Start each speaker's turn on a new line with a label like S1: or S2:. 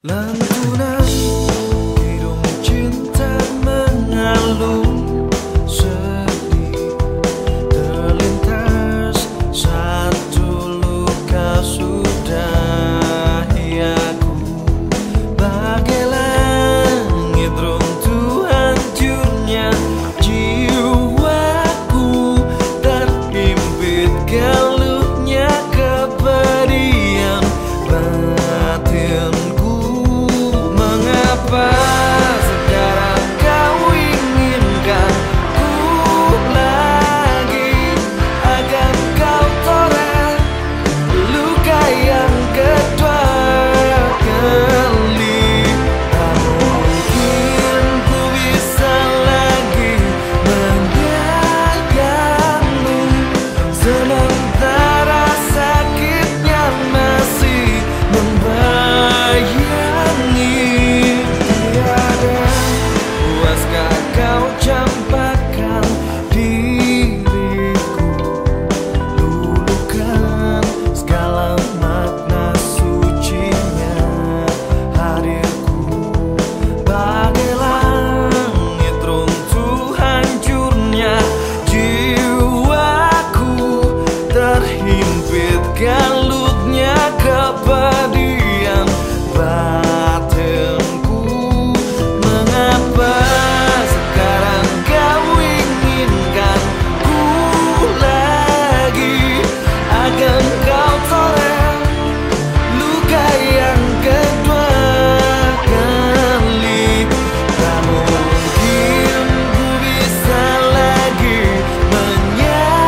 S1: Lantunan hidung cinta mengalun sedih Terlintas satu luka sudah iaku Bagai langit runtuh hancurnya jiwaku Terhimpit galutnya kepedihan batin kepedihan batinku. Mengapa sekarang kau inginkan ku lagi? Akan kau tolak luka yang kedua kali. Tak mungkin ku bisa lagi menyayangmu